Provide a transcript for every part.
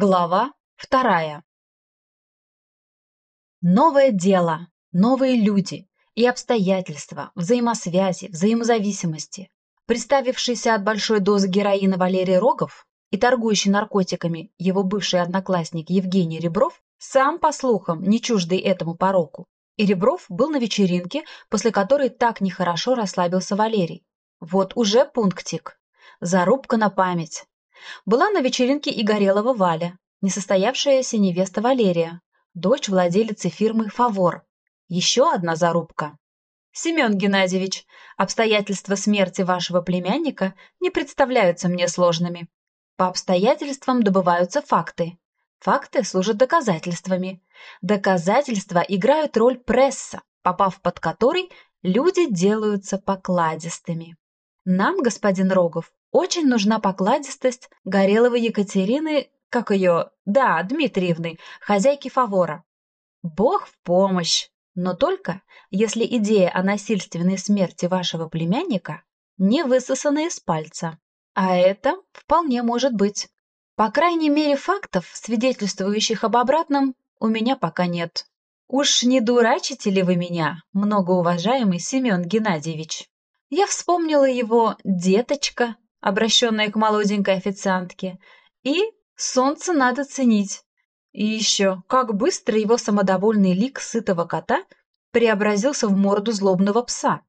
Глава вторая. Новое дело, новые люди и обстоятельства, взаимосвязи, взаимозависимости. Представившийся от большой дозы героина Валерий Рогов и торгующий наркотиками его бывший одноклассник Евгений Ребров, сам, по слухам, не чуждый этому пороку. И Ребров был на вечеринке, после которой так нехорошо расслабился Валерий. Вот уже пунктик. Зарубка на память. Была на вечеринке и Валя, несостоявшаяся невеста Валерия, дочь владелицы фирмы «Фавор». Еще одна зарубка. Семен Геннадьевич, обстоятельства смерти вашего племянника не представляются мне сложными. По обстоятельствам добываются факты. Факты служат доказательствами. Доказательства играют роль пресса, попав под который люди делаются покладистыми. Нам, господин Рогов, очень нужна покладистость Гореловой Екатерины, как ее, да, Дмитриевны, хозяйки фавора. Бог в помощь, но только если идея о насильственной смерти вашего племянника не высосана из пальца. А это вполне может быть. По крайней мере, фактов, свидетельствующих об обратном, у меня пока нет. Уж не дурачите ли вы меня, многоуважаемый Семен Геннадьевич? Я вспомнила его «деточка», обращенная к молоденькой официантке, и «солнце надо ценить». И еще, как быстро его самодовольный лик сытого кота преобразился в морду злобного пса.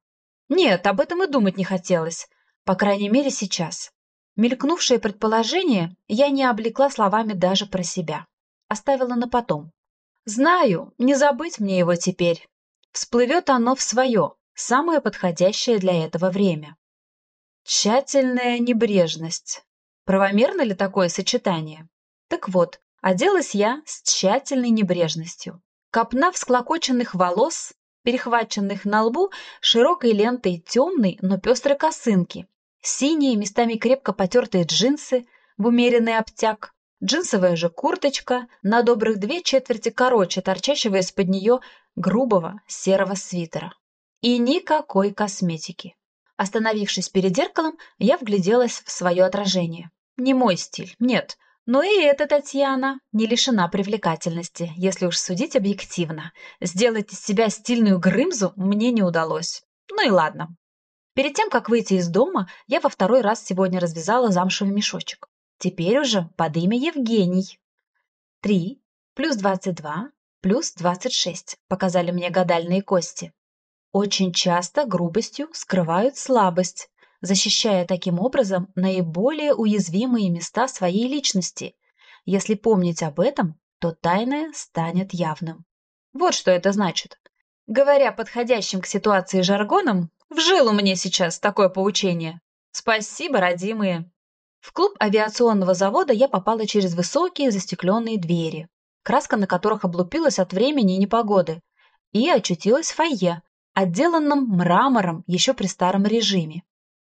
Нет, об этом и думать не хотелось, по крайней мере сейчас. Мелькнувшее предположение я не облекла словами даже про себя. Оставила на потом. Знаю, не забыть мне его теперь. Всплывет оно в свое, самое подходящее для этого время. Тщательная небрежность. Правомерно ли такое сочетание? Так вот, оделась я с тщательной небрежностью. Копна всклокоченных волос, перехваченных на лбу широкой лентой темной, но пестрой косынки, синие, местами крепко потертые джинсы в умеренный обтяг, джинсовая же курточка на добрых две четверти короче, торчащего из-под нее грубого серого свитера. И никакой косметики. Остановившись перед зеркалом, я вгляделась в свое отражение. Не мой стиль, нет. Но и эта Татьяна не лишена привлекательности, если уж судить объективно. Сделать из себя стильную Грымзу мне не удалось. Ну и ладно. Перед тем, как выйти из дома, я во второй раз сегодня развязала замшевый мешочек. Теперь уже под имя Евгений. Три плюс двадцать два плюс двадцать шесть показали мне гадальные кости. Очень часто грубостью скрывают слабость, защищая таким образом наиболее уязвимые места своей личности. Если помнить об этом, то тайное станет явным. Вот что это значит. Говоря подходящим к ситуации жаргоном, в мне сейчас такое поучение. Спасибо, родимые. В клуб авиационного завода я попала через высокие застекленные двери, краска на которых облупилась от времени и непогоды, и очутилась в фойе, отделанном мрамором еще при старом режиме.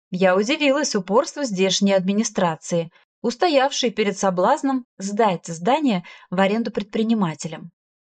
Я удивилась упорству здешней администрации, устоявшей перед соблазном сдать здание в аренду предпринимателям.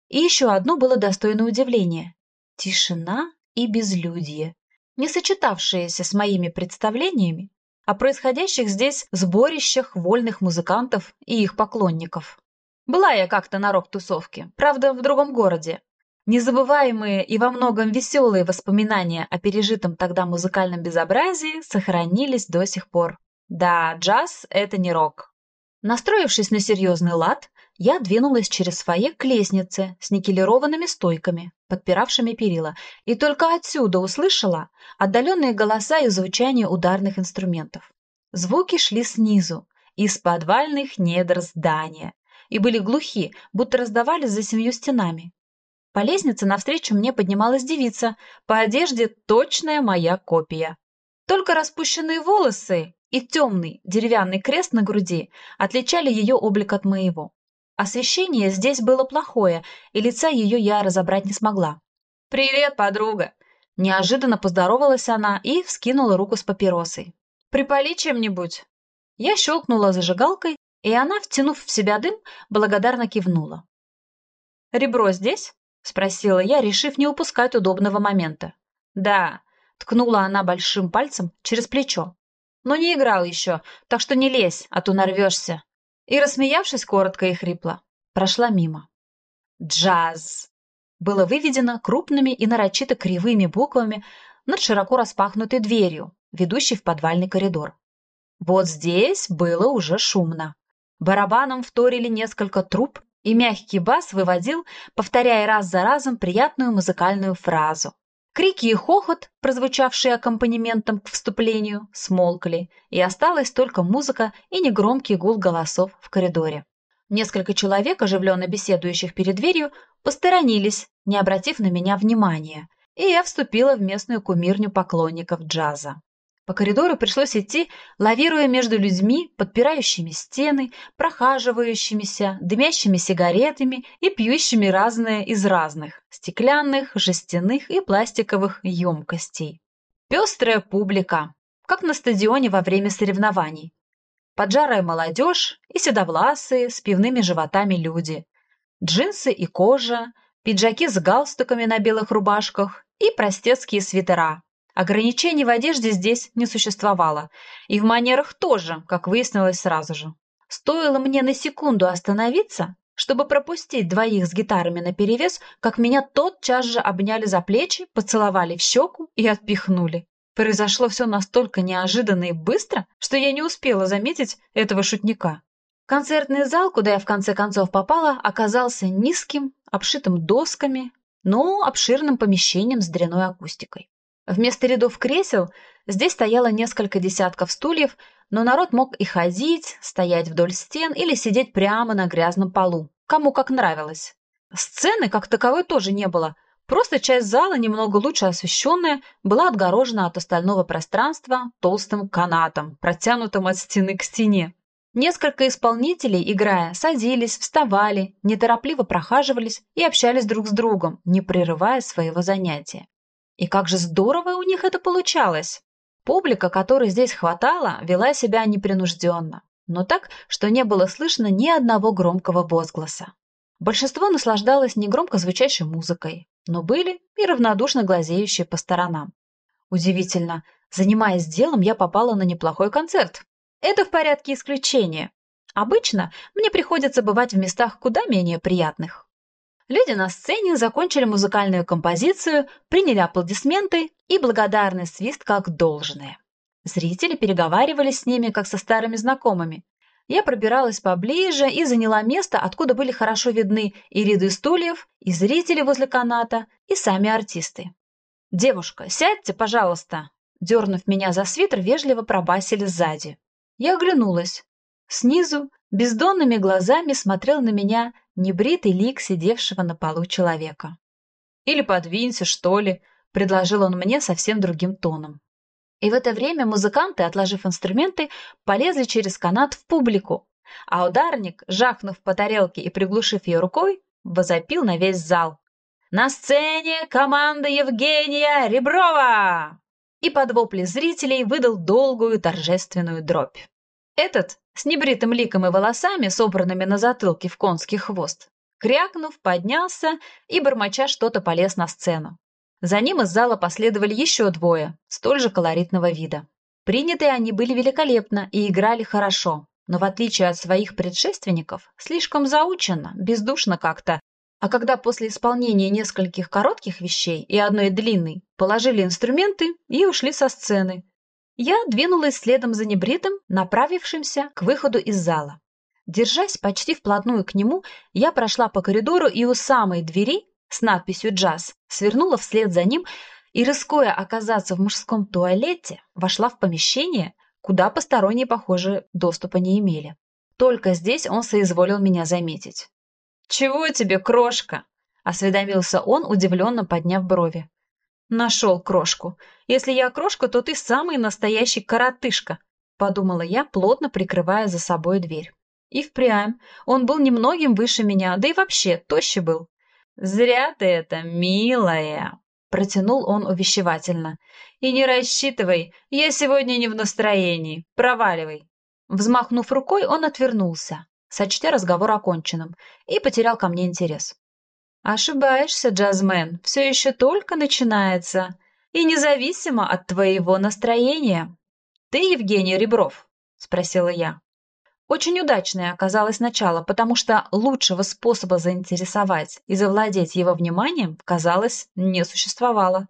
И еще одно было достойно удивления – тишина и безлюдье, не сочетавшиеся с моими представлениями о происходящих здесь сборищах вольных музыкантов и их поклонников. Была я как-то на рок-тусовке, правда, в другом городе, Незабываемые и во многом веселые воспоминания о пережитом тогда музыкальном безобразии сохранились до сих пор. Да, джаз – это не рок. Настроившись на серьезный лад, я двинулась через фойе к лестнице с никелированными стойками, подпиравшими перила, и только отсюда услышала отдаленные голоса и звучание ударных инструментов. Звуки шли снизу, из подвальных недр здания, и были глухи, будто раздавались за семью стенами. По лестнице навстречу мне поднималась девица, по одежде точная моя копия. Только распущенные волосы и темный деревянный крест на груди отличали ее облик от моего. Освещение здесь было плохое, и лица ее я разобрать не смогла. «Привет, подруга!» Неожиданно поздоровалась она и вскинула руку с папиросой. «Припали чем-нибудь?» Я щелкнула зажигалкой, и она, втянув в себя дым, благодарно кивнула. «Ребро здесь?» — спросила я, решив не упускать удобного момента. «Да», — ткнула она большим пальцем через плечо. «Но не играл еще, так что не лезь, а то нарвешься». и, рассмеявшись коротко и хрипло, прошла мимо. «Джаз!» было выведено крупными и нарочито кривыми буквами над широко распахнутой дверью, ведущей в подвальный коридор. Вот здесь было уже шумно. Барабаном вторили несколько труб, и мягкий бас выводил, повторяя раз за разом приятную музыкальную фразу. Крики и хохот, прозвучавшие аккомпанементом к вступлению, смолкли, и осталась только музыка и негромкий гул голосов в коридоре. Несколько человек, оживленно беседующих перед дверью, посторонились, не обратив на меня внимания, и я вступила в местную кумирню поклонников джаза. По коридору пришлось идти, лавируя между людьми, подпирающими стены, прохаживающимися, дымящими сигаретами и пьющими разное из разных – стеклянных, жестяных и пластиковых емкостей. Пестрая публика, как на стадионе во время соревнований. Поджарая молодежь и седовласые с пивными животами люди. Джинсы и кожа, пиджаки с галстуками на белых рубашках и простецкие свитера – Ограничений в одежде здесь не существовало. И в манерах тоже, как выяснилось сразу же. Стоило мне на секунду остановиться, чтобы пропустить двоих с гитарами наперевес, как меня тотчас же обняли за плечи, поцеловали в щеку и отпихнули. Произошло все настолько неожиданно и быстро, что я не успела заметить этого шутника. Концертный зал, куда я в конце концов попала, оказался низким, обшитым досками, но обширным помещением с дряной акустикой. Вместо рядов кресел здесь стояло несколько десятков стульев, но народ мог и ходить, стоять вдоль стен или сидеть прямо на грязном полу, кому как нравилось. Сцены как таковой тоже не было, просто часть зала, немного лучше освещенная, была отгорожена от остального пространства толстым канатом, протянутым от стены к стене. Несколько исполнителей, играя, садились, вставали, неторопливо прохаживались и общались друг с другом, не прерывая своего занятия. И как же здорово у них это получалось! Публика, которой здесь хватало, вела себя непринужденно, но так, что не было слышно ни одного громкого возгласа. Большинство наслаждалось негромко звучащей музыкой, но были и равнодушно глазеющие по сторонам. Удивительно, занимаясь делом, я попала на неплохой концерт. Это в порядке исключения. Обычно мне приходится бывать в местах куда менее приятных. Люди на сцене закончили музыкальную композицию, приняли аплодисменты и благодарный свист как должное. Зрители переговаривались с ними, как со старыми знакомыми. Я пробиралась поближе и заняла место, откуда были хорошо видны и ряды стульев, и зрители возле каната, и сами артисты. «Девушка, сядьте, пожалуйста!» Дернув меня за свитер, вежливо пробасили сзади. Я оглянулась. Снизу бездонными глазами смотрел на меня небритый лик сидевшего на полу человека. «Или подвинься, что ли», — предложил он мне совсем другим тоном. И в это время музыканты, отложив инструменты, полезли через канат в публику, а ударник, жахнув по тарелке и приглушив ее рукой, возопил на весь зал. «На сцене команда Евгения Реброва!» И под вопли зрителей выдал долгую торжественную дробь. Этот, с небритым ликом и волосами, собранными на затылке в конский хвост, крякнув, поднялся и, бормоча что-то, полез на сцену. За ним из зала последовали еще двое, столь же колоритного вида. Принятые они были великолепно и играли хорошо, но в отличие от своих предшественников, слишком заученно, бездушно как-то, а когда после исполнения нескольких коротких вещей и одной длинной положили инструменты и ушли со сцены, я двинулась следом за небритым, направившимся к выходу из зала. Держась почти вплотную к нему, я прошла по коридору и у самой двери с надписью «Джаз» свернула вслед за ним и, рискуя оказаться в мужском туалете, вошла в помещение, куда посторонние, похоже, доступа не имели. Только здесь он соизволил меня заметить. «Чего тебе, крошка?» — осведомился он, удивленно подняв брови. Нашел крошку. Если я крошка, то ты самый настоящий коротышка, подумала я, плотно прикрывая за собой дверь. И впрямь, он был немногим выше меня, да и вообще тоще был. «Зря ты это, милая!» — протянул он увещевательно. «И не рассчитывай, я сегодня не в настроении. Проваливай!» Взмахнув рукой, он отвернулся, сочтя разговор оконченным, и потерял ко мне интерес. Ошибаешься, джазмен, все еще только начинается. И независимо от твоего настроения. Ты Евгений Ребров? Спросила я. Очень удачное оказалось начало, потому что лучшего способа заинтересовать и завладеть его вниманием, казалось, не существовало.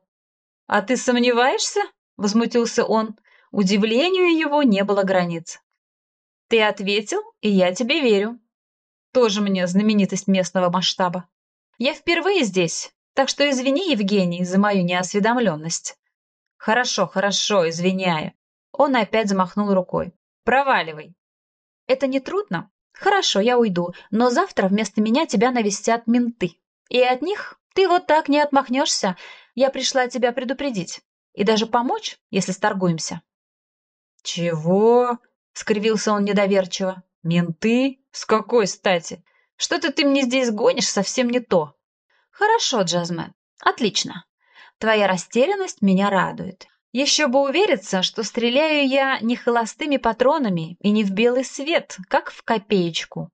«А ты сомневаешься?» – возмутился он. Удивлению его не было границ. «Ты ответил, и я тебе верю. Тоже мне знаменитость местного масштаба. Я впервые здесь, так что извини, Евгений, за мою неосведомленность». «Хорошо, хорошо, извиняю». Он опять замахнул рукой. «Проваливай. Это не трудно? Хорошо, я уйду, но завтра вместо меня тебя навестят менты. И от них ты вот так не отмахнешься. Я пришла тебя предупредить. И даже помочь, если сторгуемся. Чего? Скривился он недоверчиво. Менты? С какой стати? Что-то ты мне здесь гонишь совсем не то. Хорошо, Джазмен. Отлично. Твоя растерянность меня радует. Еще бы увериться, что стреляю я не холостыми патронами и не в белый свет, как в копеечку.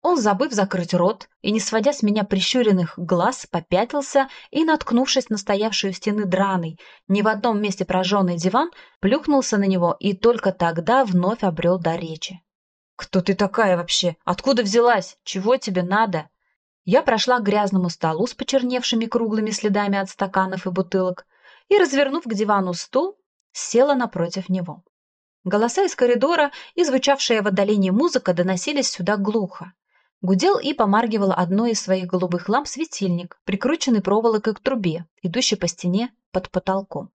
Он, забыв закрыть рот и не сводя с меня прищуренных глаз, попятился и, наткнувшись на стоявшую стены драный, не в одном месте прожженный диван, плюхнулся на него и только тогда вновь обрел до речи. «Кто ты такая вообще? Откуда взялась? Чего тебе надо?» Я прошла к грязному столу с почерневшими круглыми следами от стаканов и бутылок, и, развернув к дивану стул, села напротив него. Голоса из коридора и звучавшая в отдалении музыка доносились сюда глухо. Гудел и помаргивал одной из своих голубых ламп светильник, прикрученный проволокой к трубе, идущей по стене под потолком.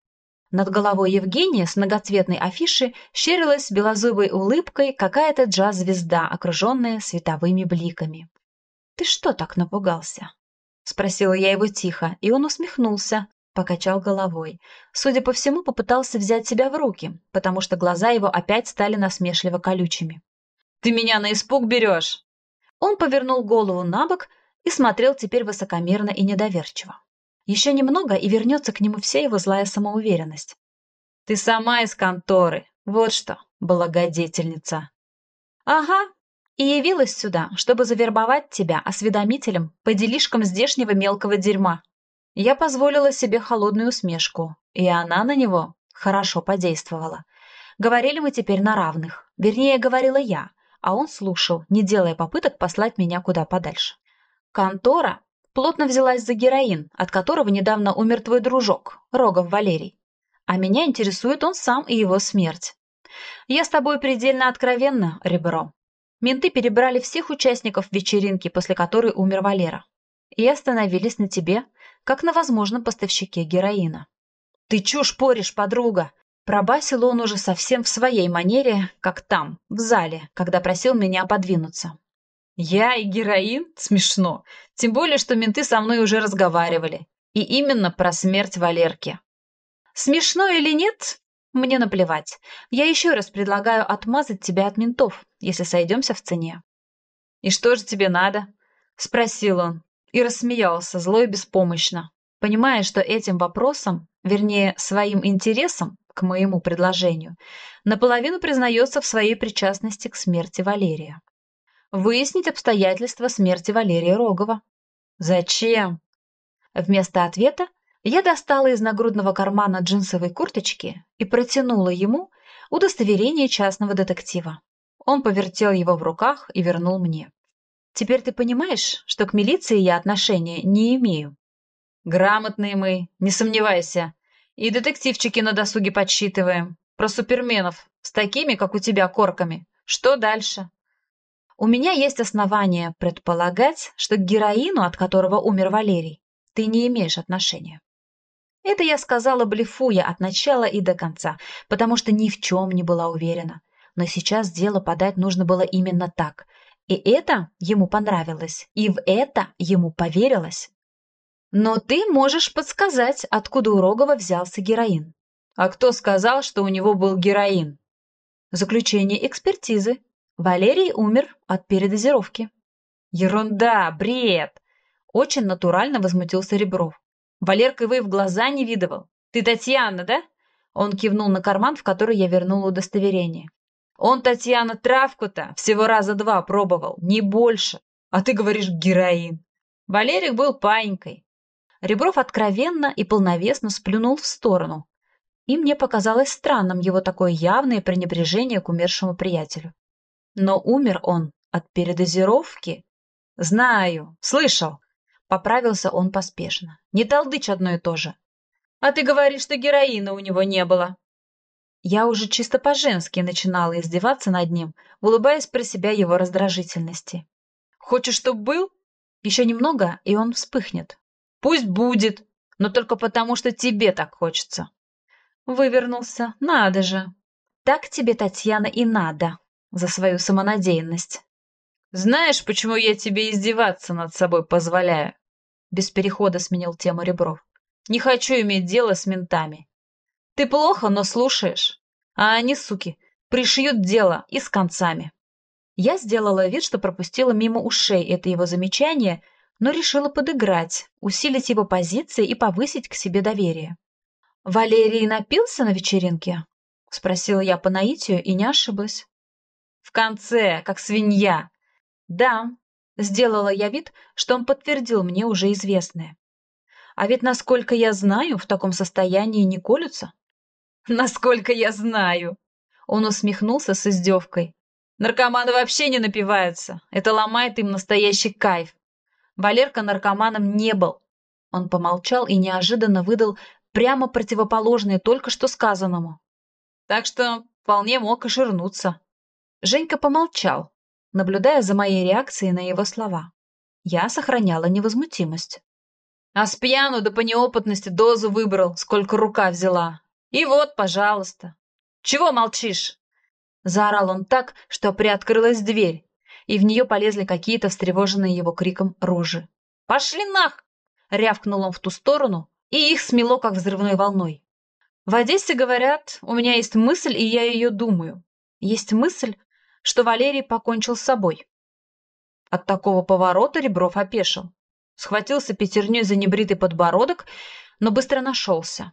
Над головой Евгения с многоцветной афиши щерилась белозубой улыбкой какая-то джаз-звезда, окруженная световыми бликами. «Ты что так напугался?» — спросила я его тихо, и он усмехнулся, Покачал головой. Судя по всему, попытался взять себя в руки, потому что глаза его опять стали насмешливо колючими. «Ты меня на испуг берешь!» Он повернул голову на бок и смотрел теперь высокомерно и недоверчиво. Еще немного, и вернется к нему вся его злая самоуверенность. «Ты сама из конторы, вот что, благодетельница!» «Ага, и явилась сюда, чтобы завербовать тебя осведомителем по делишкам здешнего мелкого дерьма», я позволила себе холодную усмешку, и она на него хорошо подействовала. Говорили мы теперь на равных. Вернее, говорила я, а он слушал, не делая попыток послать меня куда подальше. Контора плотно взялась за героин, от которого недавно умер твой дружок, Рогов Валерий. А меня интересует он сам и его смерть. Я с тобой предельно откровенна, ребро. Менты перебрали всех участников вечеринки, после которой умер Валера. И остановились на тебе, как на возможном поставщике героина. «Ты чушь поришь, подруга!» Пробасил он уже совсем в своей манере, как там, в зале, когда просил меня подвинуться. «Я и героин? Смешно. Тем более, что менты со мной уже разговаривали. И именно про смерть Валерки. Смешно или нет, мне наплевать. Я еще раз предлагаю отмазать тебя от ментов, если сойдемся в цене». «И что же тебе надо?» — спросил он, и рассмеялся зло и беспомощно, понимая, что этим вопросом, вернее, своим интересом к моему предложению, наполовину признается в своей причастности к смерти Валерия. Выяснить обстоятельства смерти Валерия Рогова. Зачем? Вместо ответа я достала из нагрудного кармана джинсовой курточки и протянула ему удостоверение частного детектива. Он повертел его в руках и вернул мне. Теперь ты понимаешь, что к милиции я отношения не имею? Грамотные мы, не сомневайся. И детективчики на досуге подсчитываем. Про суперменов с такими, как у тебя, корками. Что дальше? У меня есть основания предполагать, что к героину, от которого умер Валерий, ты не имеешь отношения. Это я сказала, блефуя от начала и до конца, потому что ни в чем не была уверена. Но сейчас дело подать нужно было именно так, и это ему понравилось, и в это ему поверилось. Но ты можешь подсказать, откуда у Рогова взялся героин. А кто сказал, что у него был героин? Заключение экспертизы. Валерий умер от передозировки. Ерунда, бред! Очень натурально возмутился Ребров. Валерка его и в глаза не видывал. Ты Татьяна, да? Он кивнул на карман, в который я вернула удостоверение. Он, Татьяна, травку-то всего раза два пробовал, не больше. А ты говоришь героин. Валерик был паинькой. Ребров откровенно и полновесно сплюнул в сторону. И мне показалось странным его такое явное пренебрежение к умершему приятелю. Но умер он от передозировки. Знаю, слышал. Поправился он поспешно. Не толдычь одно и то же. А ты говоришь, что героина у него не было. Я уже чисто по-женски начинала издеваться над ним, улыбаясь про себя его раздражительности. «Хочешь, чтоб был? Еще немного, и он вспыхнет. Пусть будет, но только потому, что тебе так хочется». Вывернулся, надо же. Так тебе, Татьяна, и надо за свою самонадеянность. Знаешь, почему я тебе издеваться над собой позволяю? Без перехода сменил тему Ребров. Не хочу иметь дело с ментами. Ты плохо, но слушаешь. А они, суки, пришьют дело и с концами. Я сделала вид, что пропустила мимо ушей это его замечание, но решила подыграть, усилить его позиции и повысить к себе доверие. «Валерий напился на вечеринке?» — спросила я по наитию и не ошиблась. «В конце, как свинья!» «Да», — сделала я вид, что он подтвердил мне уже известное. «А ведь, насколько я знаю, в таком состоянии не колются?» «Насколько я знаю!» Он усмехнулся с издевкой. «Наркоманы вообще не напиваются. Это ломает им настоящий кайф. Валерка наркоманом не был». Он помолчал и неожиданно выдал прямо противоположное только что сказанному. Так что вполне мог оширнуться. Женька помолчал, наблюдая за моей реакцией на его слова. Я сохраняла невозмутимость. А с пьяну да по неопытности дозу выбрал, сколько рука взяла. И вот, пожалуйста. Чего молчишь? Заорал он так, что приоткрылась дверь, и в нее полезли какие-то встревоженные его криком рожи. «Пошли нах!» — рявкнул он в ту сторону, и их смело, как взрывной волной. В Одессе говорят, у меня есть мысль, и я ее думаю. Есть мысль, что Валерий покончил с собой. От такого поворота Ребров опешил. Схватился пятерней за небритый подбородок, но быстро нашелся.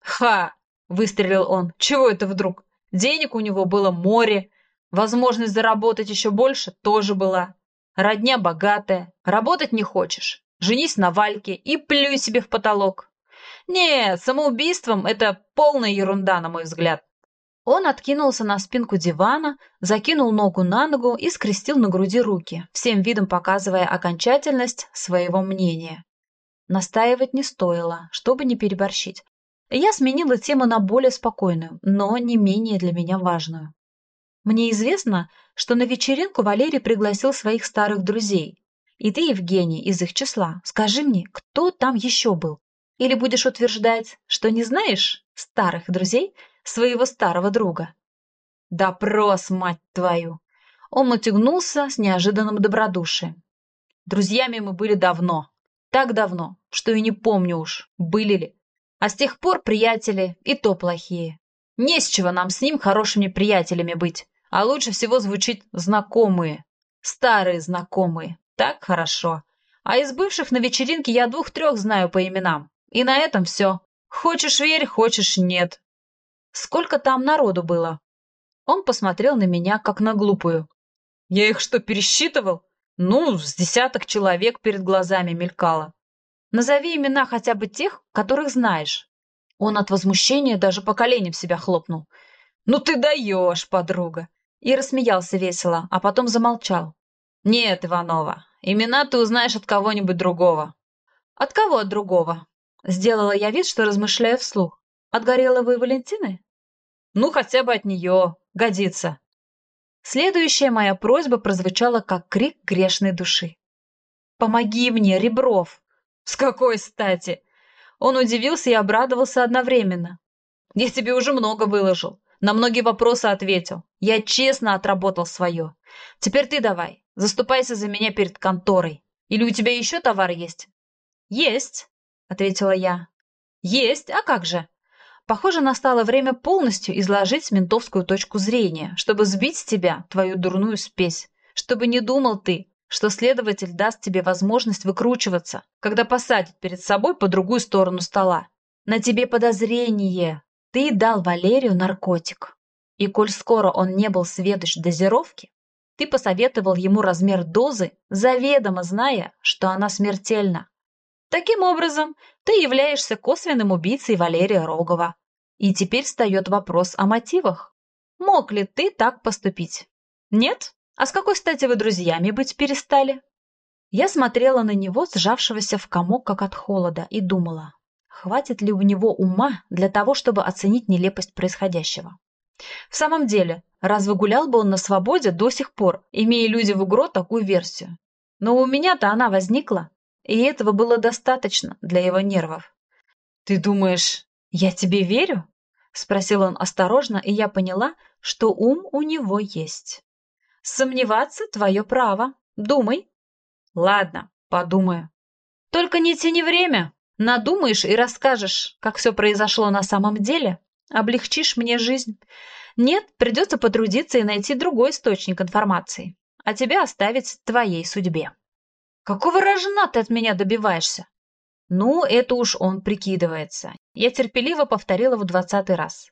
«Ха!» Выстрелил он. Чего это вдруг? Денег у него было море. Возможность заработать еще больше тоже была. Родня богатая. Работать не хочешь. Женись на Вальке и плюй себе в потолок. Нет, самоубийством это полная ерунда, на мой взгляд. Он откинулся на спинку дивана, закинул ногу на ногу и скрестил на груди руки, всем видом показывая окончательность своего мнения. Настаивать не стоило, чтобы не переборщить. Я сменила тему на более спокойную, но не менее для меня важную. Мне известно, что на вечеринку Валерий пригласил своих старых друзей. И ты, Евгений, из их числа. Скажи мне, кто там еще был? Или будешь утверждать, что не знаешь старых друзей своего старого друга? Допрос, мать твою! Он утягнулся с неожиданным добродушием. Друзьями мы были давно. Так давно, что и не помню уж, были ли. А с тех пор приятели и то плохие. Не с чего нам с ним хорошими приятелями быть. А лучше всего звучит «знакомые». Старые знакомые. Так хорошо. А из бывших на вечеринке я двух-трех знаю по именам. И на этом все. Хочешь верь, хочешь нет. Сколько там народу было? Он посмотрел на меня, как на глупую. Я их что, пересчитывал? Ну, с десяток человек перед глазами мелькало. Назови имена хотя бы тех, которых знаешь». Он от возмущения даже по коленям себя хлопнул. «Ну ты даешь, подруга!» И рассмеялся весело, а потом замолчал. «Нет, Иванова, имена ты узнаешь от кого-нибудь другого». «От кого от другого?» Сделала я вид, что размышляю вслух. «От Гореловой Валентины?» «Ну, хотя бы от нее. Годится». Следующая моя просьба прозвучала как крик грешной души. «Помоги мне, Ребров!» «С какой стати?» Он удивился и обрадовался одновременно. «Я тебе уже много выложил, на многие вопросы ответил. Я честно отработал свое. Теперь ты давай, заступайся за меня перед конторой. Или у тебя еще товар есть?» «Есть», — ответила я. «Есть, а как же?» Похоже, настало время полностью изложить ментовскую точку зрения, чтобы сбить с тебя твою дурную спесь, чтобы не думал ты, что следователь даст тебе возможность выкручиваться, когда посадит перед собой по другую сторону стола. На тебе подозрение. Ты дал Валерию наркотик. И коль скоро он не был сведущ дозировки, ты посоветовал ему размер дозы, заведомо зная, что она смертельна. Таким образом, ты являешься косвенным убийцей Валерия Рогова. И теперь встает вопрос о мотивах. Мог ли ты так поступить? Нет? А с какой стати вы друзьями быть перестали? Я смотрела на него, сжавшегося в комок, как от холода, и думала, хватит ли у него ума для того, чтобы оценить нелепость происходящего. В самом деле, разве гулял бы он на свободе до сих пор, имея люди в угро такую версию? Но у меня-то она возникла, и этого было достаточно для его нервов. «Ты думаешь, я тебе верю?» — спросил он осторожно, и я поняла, что ум у него есть. «Сомневаться — твое право. Думай». «Ладно, подумаю». «Только не тяни время. Надумаешь и расскажешь, как все произошло на самом деле. Облегчишь мне жизнь. Нет, придется потрудиться и найти другой источник информации, а тебя оставить твоей судьбе». «Какого рожна ты от меня добиваешься?» Ну, это уж он прикидывается. Я терпеливо повторила в двадцатый раз.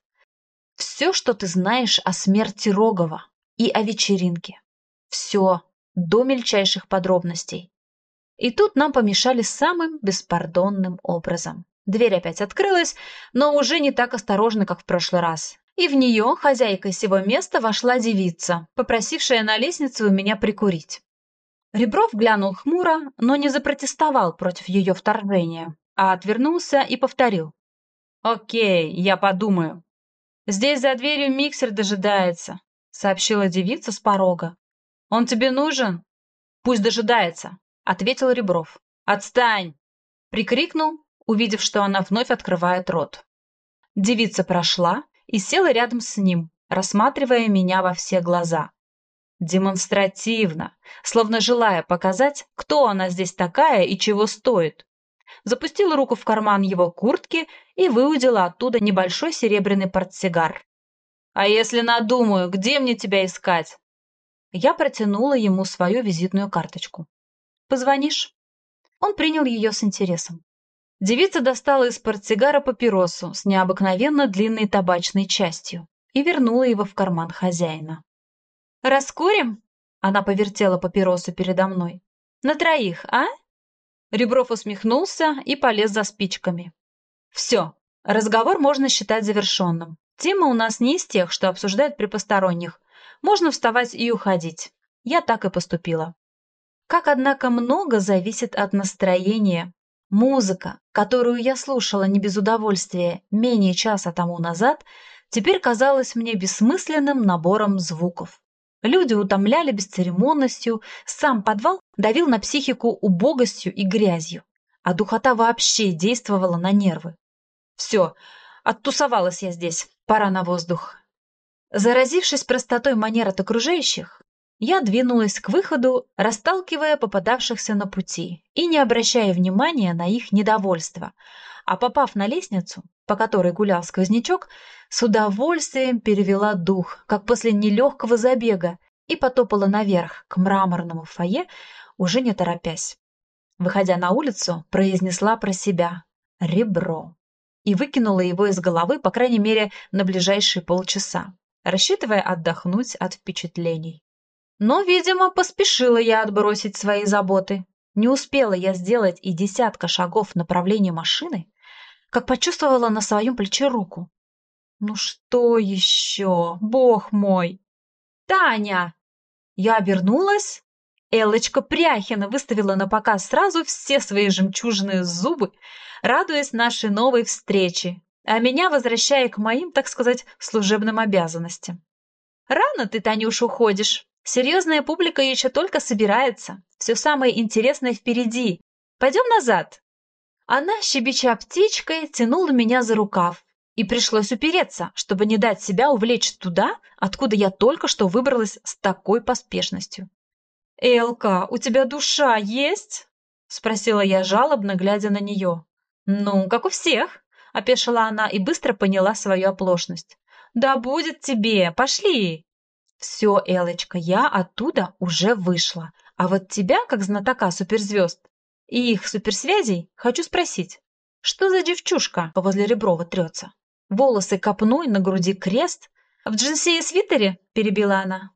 Все, что ты знаешь о смерти Рогова и о вечеринке. Все, до мельчайших подробностей. И тут нам помешали самым беспардонным образом. Дверь опять открылась, но уже не так осторожно, как в прошлый раз. И в нее, хозяйкой сего места, вошла девица, попросившая на лестнице у меня прикурить. Ребров глянул хмуро, но не запротестовал против ее вторжения, а отвернулся и повторил. «Окей, я подумаю». «Здесь за дверью миксер дожидается», — сообщила девица с порога. «Он тебе нужен?» «Пусть дожидается», — ответил Ребров. «Отстань!» — прикрикнул, увидев, что она вновь открывает рот. Девица прошла и села рядом с ним, рассматривая меня во все глаза. Демонстративно, словно желая показать, кто она здесь такая и чего стоит. Запустила руку в карман его куртки и выудила оттуда небольшой серебряный портсигар. «А если надумаю, где мне тебя искать?» Я протянула ему свою визитную карточку. «Позвонишь?» Он принял ее с интересом. Девица достала из портсигара папиросу с необыкновенно длинной табачной частью и вернула его в карман хозяина. «Раскурим?» Она повертела папиросу передо мной. «На троих, а?» Ребров усмехнулся и полез за спичками. «Все, разговор можно считать завершенным. Тема у нас не из тех, что обсуждают при посторонних. Можно вставать и уходить. Я так и поступила. Как, однако, много зависит от настроения. Музыка, которую я слушала не без удовольствия менее часа тому назад, теперь казалась мне бессмысленным набором звуков. Люди утомляли бесцеремонностью, сам подвал давил на психику убогостью и грязью, а духота вообще действовала на нервы. Все, оттусовалась я здесь, пора на воздух. Заразившись простотой манер от окружающих, я двинулась к выходу, расталкивая попадавшихся на пути и не обращая внимания на их недовольство, а попав на лестницу, по которой гулял сквознячок, с удовольствием перевела дух, как после нелегкого забега, и потопала наверх, к мраморному фойе, уже не торопясь. Выходя на улицу, произнесла про себя «ребро» и выкинула его из головы, по крайней мере, на ближайшие полчаса, рассчитывая отдохнуть от впечатлений. Но, видимо, поспешила я отбросить свои заботы. Не успела я сделать и десятка шагов в направлении машины, как почувствовала на своем плече руку. «Ну что еще? Бог мой!» «Таня!» Я обернулась. Эллочка Пряхина выставила на показ сразу все свои жемчужные зубы, радуясь нашей новой встрече, а меня возвращая к моим, так сказать, служебным обязанностям. «Рано ты, Танюш, уходишь. Серьезная публика еще только собирается. Все самое интересное впереди. Пойдем назад, она, щебеча птичкой, тянула меня за рукав, и пришлось упереться, чтобы не дать себя увлечь туда, откуда я только что выбралась с такой поспешностью. «Элка, у тебя душа есть?» — спросила я жалобно, глядя на нее. «Ну, как у всех», — опешила она и быстро поняла свою оплошность. «Да будет тебе, пошли!» «Все, Элочка, я оттуда уже вышла, а вот тебя, как знатока суперзвезд, и их суперсвязей, хочу спросить, что за девчушка возле Реброва трется? Волосы копной, на груди крест. В джинсе и свитере?» – перебила она.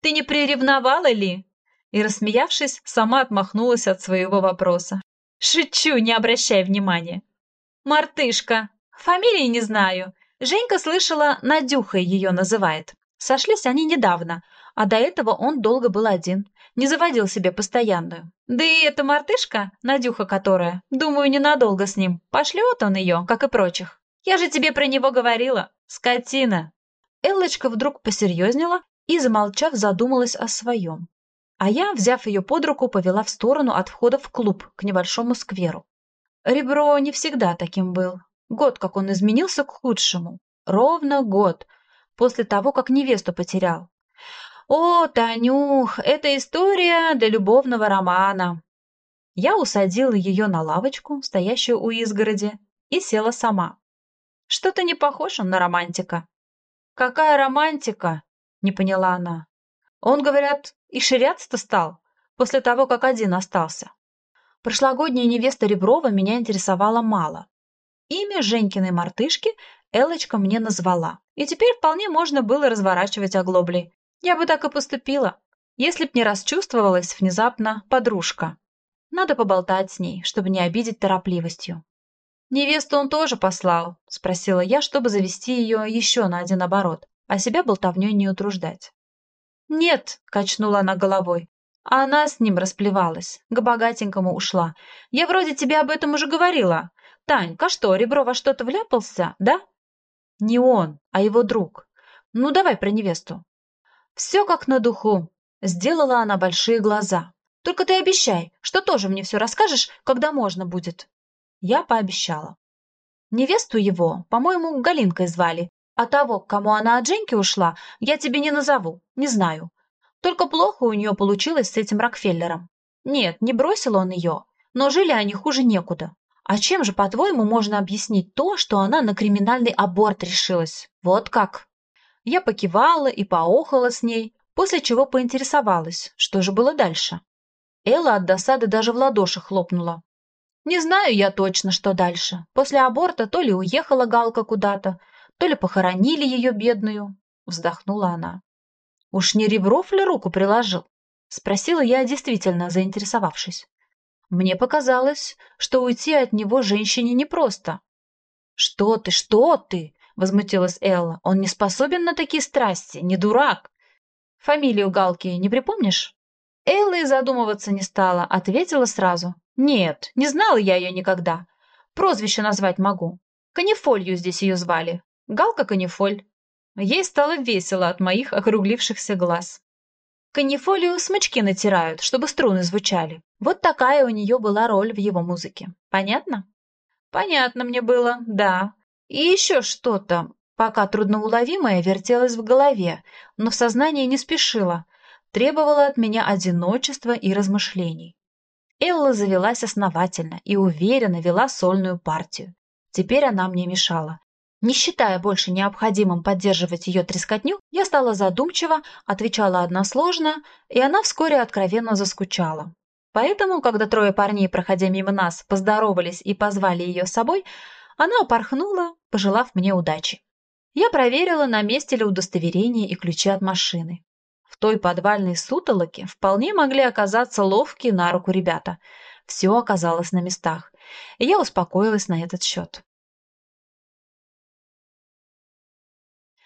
«Ты не приревновала ли?» И, рассмеявшись, сама отмахнулась от своего вопроса. «Шучу, не обращай внимания». «Мартышка. Фамилии не знаю. Женька слышала, Надюхой ее называет. Сошлись они недавно, а до этого он долго был один, не заводил себе постоянную. Да и эта мартышка, Надюха которая, думаю, ненадолго с ним, пошлет он ее, как и прочих. Я же тебе про него говорила, скотина. Эллочка вдруг посерьезнела и, замолчав, задумалась о своем. А я, взяв ее под руку, повела в сторону от входа в клуб, к небольшому скверу. Ребро не всегда таким был. Год, как он изменился к худшему. Ровно год, после того, как невесту потерял. О, Танюх, это история для любовного романа. Я усадила ее на лавочку, стоящую у изгороди, и села сама. Что-то не похож он на романтика. Какая романтика? Не поняла она. Он, говорят, и ширяться-то стал, после того, как один остался. Прошлогодняя невеста Реброва меня интересовала мало. Имя Женькиной мартышки Элочка мне назвала, и теперь вполне можно было разворачивать оглобли. Я бы так и поступила, если б не расчувствовалась внезапно подружка. Надо поболтать с ней, чтобы не обидеть торопливостью. «Невесту он тоже послал?» – спросила я, чтобы завести ее еще на один оборот, а себя болтовней не утруждать. «Нет», — качнула она головой, а она с ним расплевалась, к богатенькому ушла. «Я вроде тебе об этом уже говорила. Танька, что, Ребро во что-то вляпался, да?» «Не он, а его друг. Ну, давай про невесту». «Все как на духу», — сделала она большие глаза. «Только ты обещай, что тоже мне все расскажешь, когда можно будет». Я пообещала. Невесту его, по-моему, Галинкой звали, а того, к кому она от Женьки ушла, я тебе не назову, не знаю. Только плохо у нее получилось с этим Рокфеллером. Нет, не бросил он ее, но жили они хуже некуда. А чем же, по-твоему, можно объяснить то, что она на криминальный аборт решилась? Вот как. Я покивала и поохала с ней, после чего поинтересовалась, что же было дальше. Элла от досады даже в ладоши хлопнула. Не знаю я точно, что дальше. После аборта то ли уехала Галка куда-то, то ли похоронили ее бедную, вздохнула она. Уж не Ребров ли руку приложил? Спросила я, действительно заинтересовавшись. Мне показалось, что уйти от него женщине непросто. «Что ты, что ты?» — возмутилась Элла. «Он не способен на такие страсти, не дурак. Фамилию Галки не припомнишь?» Элла и задумываться не стала, ответила сразу. «Нет, не знала я ее никогда. Прозвище назвать могу. Канифолью здесь ее звали. Галка Канифоль. Ей стало весело от моих округлившихся глаз. Канифолию смычки натирают, чтобы струны звучали. Вот такая у нее была роль в его музыке. Понятно? Понятно мне было, да. И еще что-то, пока трудноуловимое, вертелось в голове, но в сознании не спешило, требовало от меня одиночества и размышлений. Элла завелась основательно и уверенно вела сольную партию. Теперь она мне мешала. Не считая больше необходимым поддерживать ее трескотню, я стала задумчиво, отвечала односложно, и она вскоре откровенно заскучала. Поэтому, когда трое парней, проходя мимо нас, поздоровались и позвали ее с собой, она упорхнула, пожелав мне удачи. Я проверила, на месте ли удостоверение и ключи от машины. В той подвальной сутолоке вполне могли оказаться ловкие на руку ребята. Все оказалось на местах, и я успокоилась на этот счет.